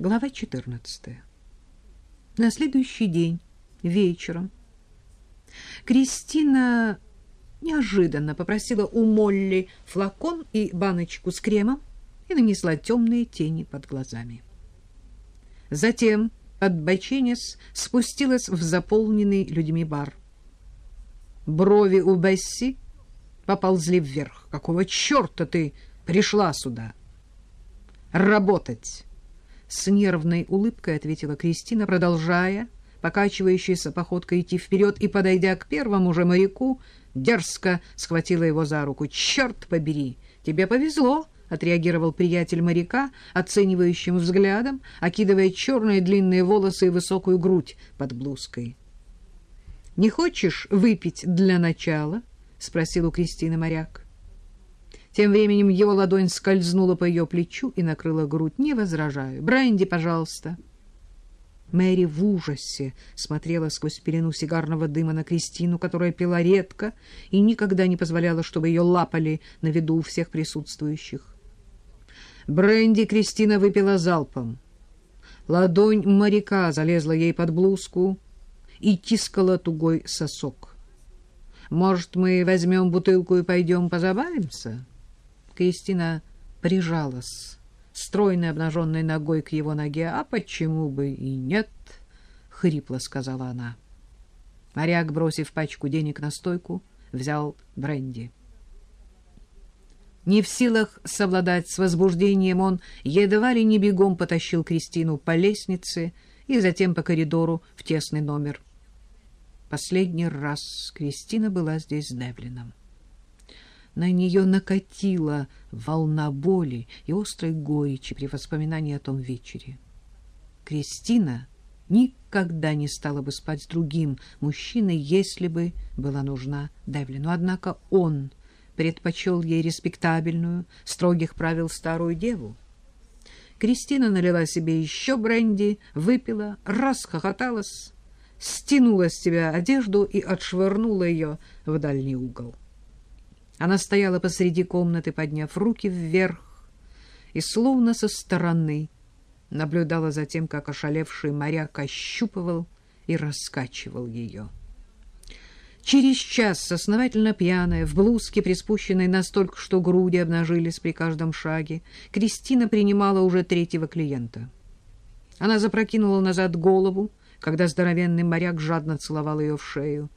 Глава 14. На следующий день, вечером, Кристина неожиданно попросила у Молли флакон и баночку с кремом и нанесла темные тени под глазами. Затем, подбоченясь, спустилась в заполненный людьми бар. Брови у Бесси поползли вверх. «Какого черта ты пришла сюда?» «Работать!» С нервной улыбкой ответила Кристина, продолжая, покачивающейся походкой идти вперед и, подойдя к первому же моряку, дерзко схватила его за руку. «Черт побери! Тебе повезло!» — отреагировал приятель моряка, оценивающим взглядом, окидывая черные длинные волосы и высокую грудь под блузкой. «Не хочешь выпить для начала?» — спросил у Кристины моряк. Тем временем его ладонь скользнула по ее плечу и накрыла грудь. «Не возражаю. Бренди, пожалуйста». Мэри в ужасе смотрела сквозь пелену сигарного дыма на Кристину, которая пила редко и никогда не позволяла, чтобы ее лапали на виду у всех присутствующих. Бренди Кристина выпила залпом. Ладонь моряка залезла ей под блузку и тискала тугой сосок. «Может, мы возьмем бутылку и пойдем позабавимся?» Кристина прижалась стройной обнаженной ногой к его ноге. «А почему бы и нет?» — хрипло сказала она. Моряк, бросив пачку денег на стойку, взял бренди. Не в силах совладать с возбуждением, он едва ли не бегом потащил Кристину по лестнице и затем по коридору в тесный номер. Последний раз Кристина была здесь с Девлином на нее накатила волна боли и острой горечи при воспоминании о том вечере. Кристина никогда не стала бы спать с другим мужчиной, если бы была нужна Девлину. Однако он предпочел ей респектабельную, строгих правил старую деву. Кристина налила себе еще бренди, выпила, расхохоталась, стянула с себя одежду и отшвырнула ее в дальний угол. Она стояла посреди комнаты, подняв руки вверх, и словно со стороны наблюдала за тем, как ошалевший моряк ощупывал и раскачивал ее. Через час, основательно пьяная, в блузке, приспущенной настолько, что груди обнажились при каждом шаге, Кристина принимала уже третьего клиента. Она запрокинула назад голову, когда здоровенный моряк жадно целовал ее в шею.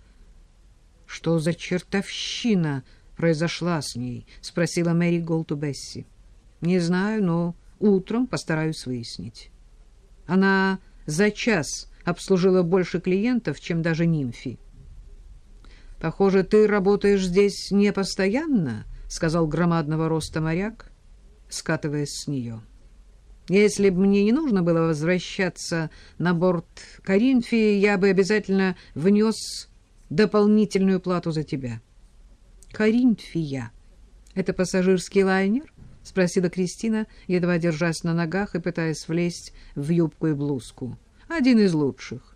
«Что за чертовщина?» Произошла с ней? — спросила Мэри Голд Бесси. — Не знаю, но утром постараюсь выяснить. Она за час обслужила больше клиентов, чем даже нимфи. — Похоже, ты работаешь здесь не постоянно, — сказал громадного роста моряк, скатываясь с нее. — Если бы мне не нужно было возвращаться на борт Коринфии, я бы обязательно внес дополнительную плату за тебя. — Коринфия. Это пассажирский лайнер? — спросила Кристина, едва держась на ногах и пытаясь влезть в юбку и блузку. — Один из лучших.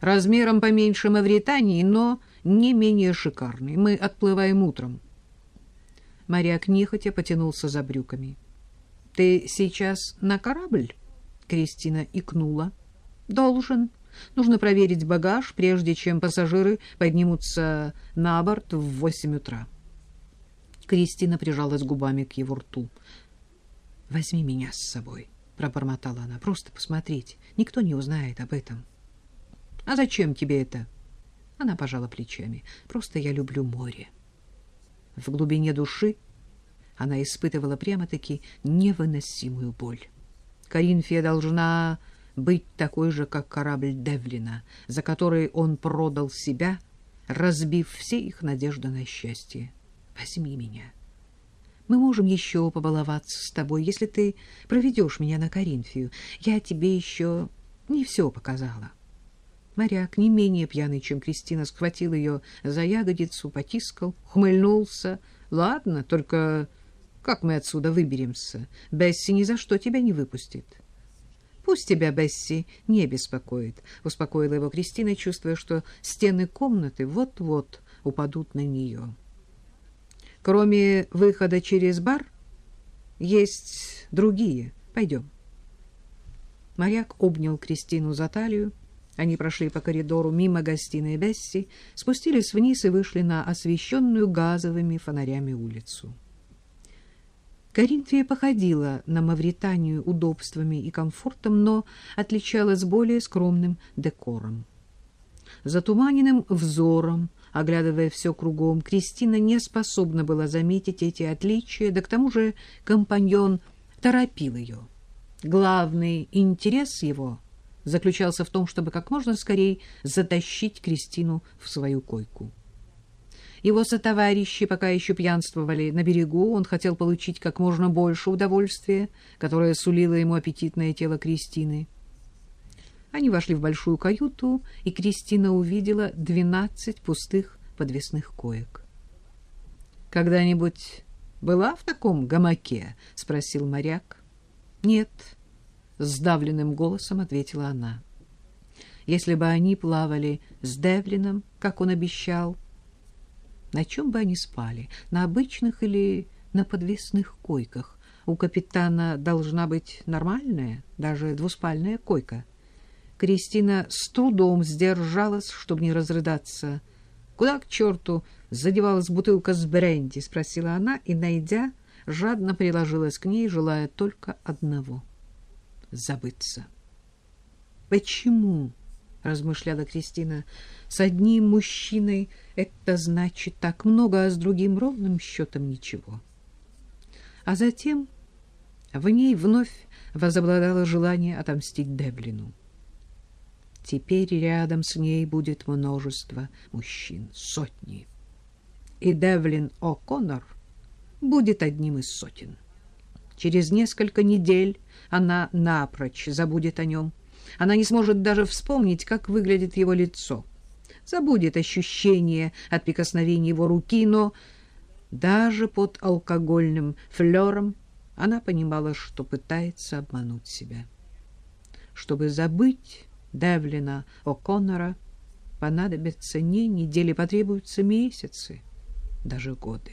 Размером поменьше Мавритании, но не менее шикарный. Мы отплываем утром. Моряк нехотя потянулся за брюками. — Ты сейчас на корабль? — Кристина икнула. — Должен. Нужно проверить багаж, прежде чем пассажиры поднимутся на борт в восемь утра. — Кристина прижалась губами к его рту. «Возьми меня с собой», — пробормотала она. «Просто посмотреть. Никто не узнает об этом». «А зачем тебе это?» Она пожала плечами. «Просто я люблю море». В глубине души она испытывала прямо-таки невыносимую боль. Коринфия должна быть такой же, как корабль Девлина, за который он продал себя, разбив все их надежды на счастье. Возьми меня. Мы можем еще побаловаться с тобой, если ты проведешь меня на Коринфию. Я тебе еще не все показала. Моряк, не менее пьяный, чем Кристина, схватил ее за ягодицу, потискал, хмыльнулся. Ладно, только как мы отсюда выберемся? Бесси ни за что тебя не выпустит. Пусть тебя, Бесси, не беспокоит, — успокоила его Кристина, чувствуя, что стены комнаты вот-вот упадут на нее. Кроме выхода через бар, есть другие. Пойдем. Моряк обнял Кристину за талию. Они прошли по коридору мимо гостиной Бесси, спустились вниз и вышли на освещенную газовыми фонарями улицу. Каринфия походила на Мавританию удобствами и комфортом, но отличалась более скромным декором. Затуманенным взором, оглядывая все кругом, Кристина не способна была заметить эти отличия, да к тому же компаньон торопил ее. Главный интерес его заключался в том, чтобы как можно скорее затащить Кристину в свою койку. Его сотоварищи пока еще пьянствовали на берегу, он хотел получить как можно больше удовольствия, которое сулило ему аппетитное тело Кристины. Они вошли в большую каюту, и Кристина увидела двенадцать пустых подвесных коек. «Когда-нибудь была в таком гамаке?» — спросил моряк. «Нет», — сдавленным голосом ответила она. «Если бы они плавали с Девлином, как он обещал, на чем бы они спали? На обычных или на подвесных койках? У капитана должна быть нормальная, даже двуспальная койка. Кристина с трудом сдержалась, чтобы не разрыдаться. «Куда к черту задевалась бутылка с бренди?» — спросила она, и, найдя, жадно приложилась к ней, желая только одного — забыться. «Почему?» размышляла Кристина. С одним мужчиной это значит так много, а с другим ровным счетом ничего. А затем в ней вновь возобладало желание отомстить Деблину. Теперь рядом с ней будет множество мужчин, сотни. И Девлин О'Коннор будет одним из сотен. Через несколько недель она напрочь забудет о нем, она не сможет даже вспомнить, как выглядит его лицо. Забудет ощущение от прикосновения его руки, но даже под алкогольным флером она понимала, что пытается обмануть себя. Чтобы забыть Девлина О'Коннора, понадобятся не недели, потребуются месяцы, даже годы.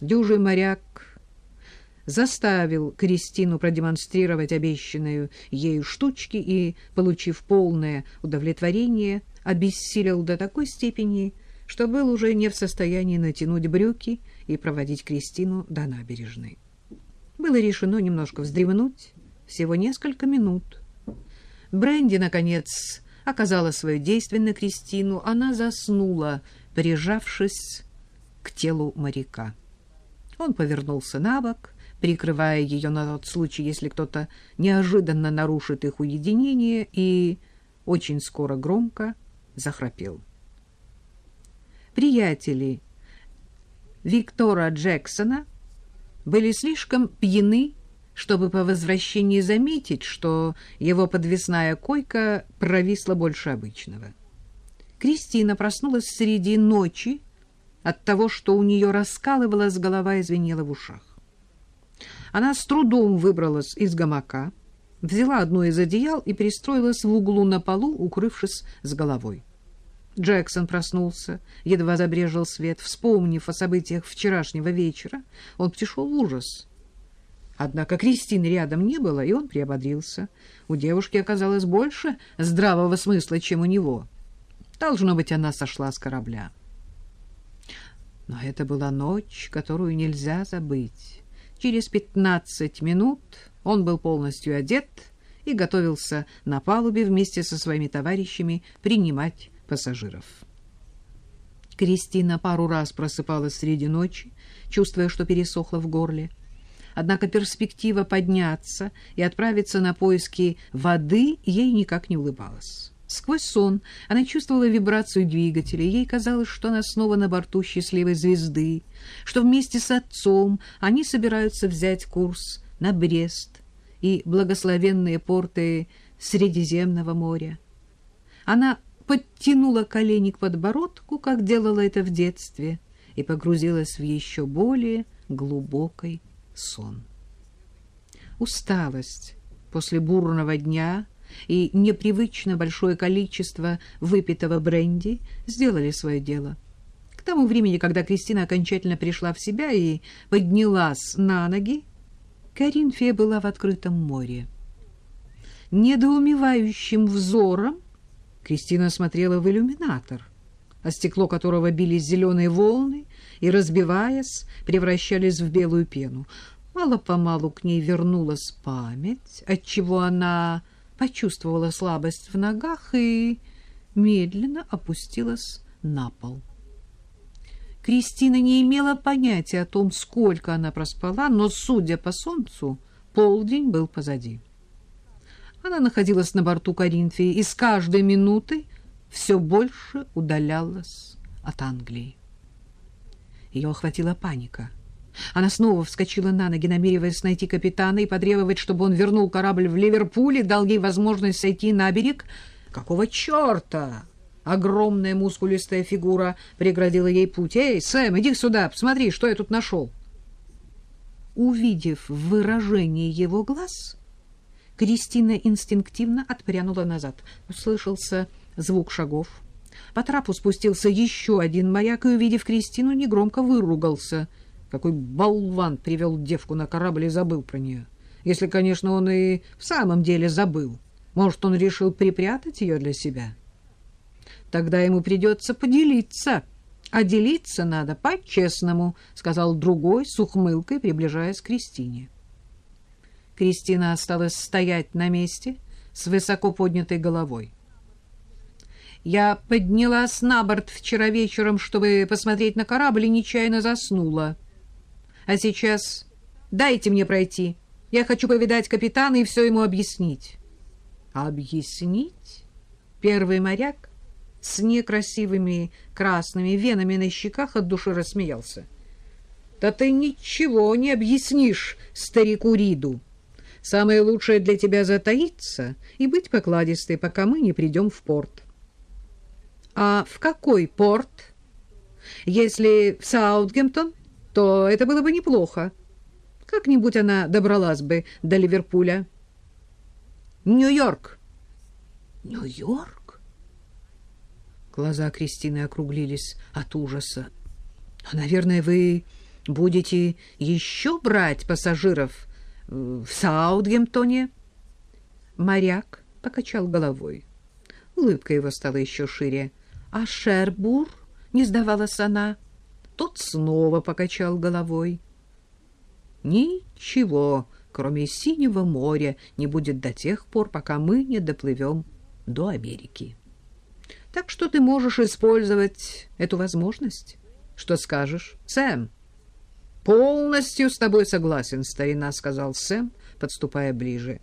Дюжий моряк заставил Кристину продемонстрировать обещанную ею штучки и, получив полное удовлетворение, обессилел до такой степени, что был уже не в состоянии натянуть брюки и проводить Кристину до набережной. Было решено немножко вздремнуть, всего несколько минут. Бренди, наконец, оказала свое действие на Кристину. Она заснула, прижавшись к телу моряка. Он повернулся на бок прикрывая ее на тот случай, если кто-то неожиданно нарушит их уединение, и очень скоро громко захрапел. Приятели Виктора Джексона были слишком пьяны, чтобы по возвращении заметить, что его подвесная койка провисла больше обычного. Кристина проснулась среди ночи от того, что у нее раскалывалась голова и звенела в ушах. Она с трудом выбралась из гамака, взяла одно из одеял и пристроилась в углу на полу, укрывшись с головой. Джексон проснулся, едва забрежил свет. Вспомнив о событиях вчерашнего вечера, он пришел в ужас. Однако Кристины рядом не было, и он приободрился. У девушки оказалось больше здравого смысла, чем у него. Должно быть, она сошла с корабля. Но это была ночь, которую нельзя забыть. Через пятнадцать минут он был полностью одет и готовился на палубе вместе со своими товарищами принимать пассажиров. Кристина пару раз просыпалась среди ночи, чувствуя, что пересохло в горле. Однако перспектива подняться и отправиться на поиски воды ей никак не улыбалась. Сквозь сон она чувствовала вибрацию двигателя, ей казалось, что она снова на борту счастливой звезды, что вместе с отцом они собираются взять курс на Брест и благословенные порты Средиземного моря. Она подтянула колени к подбородку, как делала это в детстве, и погрузилась в еще более глубокий сон. Усталость после бурного дня — и непривычно большое количество выпитого бренди сделали свое дело. К тому времени, когда Кристина окончательно пришла в себя и поднялась на ноги, Каринфия была в открытом море. недоумевающим взором Кристина смотрела в иллюминатор, а стекло которого бились зеленые волны и, разбиваясь, превращались в белую пену. Мало-помалу к ней вернулась память, отчего она почувствовала слабость в ногах и медленно опустилась на пол. Кристина не имела понятия о том, сколько она проспала, но, судя по солнцу, полдень был позади. Она находилась на борту Коринфии и с каждой минутой все больше удалялась от Англии. Ее охватила паника. Она снова вскочила на ноги, намереваясь найти капитана и потребовать, чтобы он вернул корабль в Ливерпуль и дал ей возможность сойти на берег. Какого черта? Огромная мускулистая фигура преградила ей путь. «Эй, Сэм, иди сюда, посмотри, что я тут нашел!» Увидев выражение его глаз, Кристина инстинктивно отпрянула назад. Услышался звук шагов. По трапу спустился еще один моряк и, увидев Кристину, негромко выругался. Какой болван привел девку на корабль и забыл про нее. Если, конечно, он и в самом деле забыл. Может, он решил припрятать ее для себя? Тогда ему придется поделиться. А делиться надо по-честному, — сказал другой с ухмылкой, приближаясь к Кристине. Кристина осталась стоять на месте с высоко поднятой головой. Я поднялась на борт вчера вечером, чтобы посмотреть на корабль, и нечаянно заснула. А сейчас дайте мне пройти. Я хочу повидать капитана и все ему объяснить. Объяснить? Первый моряк с некрасивыми красными венами на щеках от души рассмеялся. Да ты ничего не объяснишь старику Риду. Самое лучшее для тебя затаиться и быть покладистой, пока мы не придем в порт. А в какой порт? Если в Саутгемптон, то это было бы неплохо. Как-нибудь она добралась бы до Ливерпуля. Нью-Йорк. Нью-Йорк? Глаза Кристины округлились от ужаса. А, наверное, вы будете еще брать пассажиров в Саутгемптоне. Моряк покачал головой. Улыбка его стала еще шире. А Шербур, не сдавалась она, тот снова покачал головой. Ничего, кроме синего моря, не будет до тех пор, пока мы не доплывем до Америки. Так что ты можешь использовать эту возможность. Что скажешь, Сэм? Полностью с тобой согласен, старина, сказал Сэм, подступая ближе.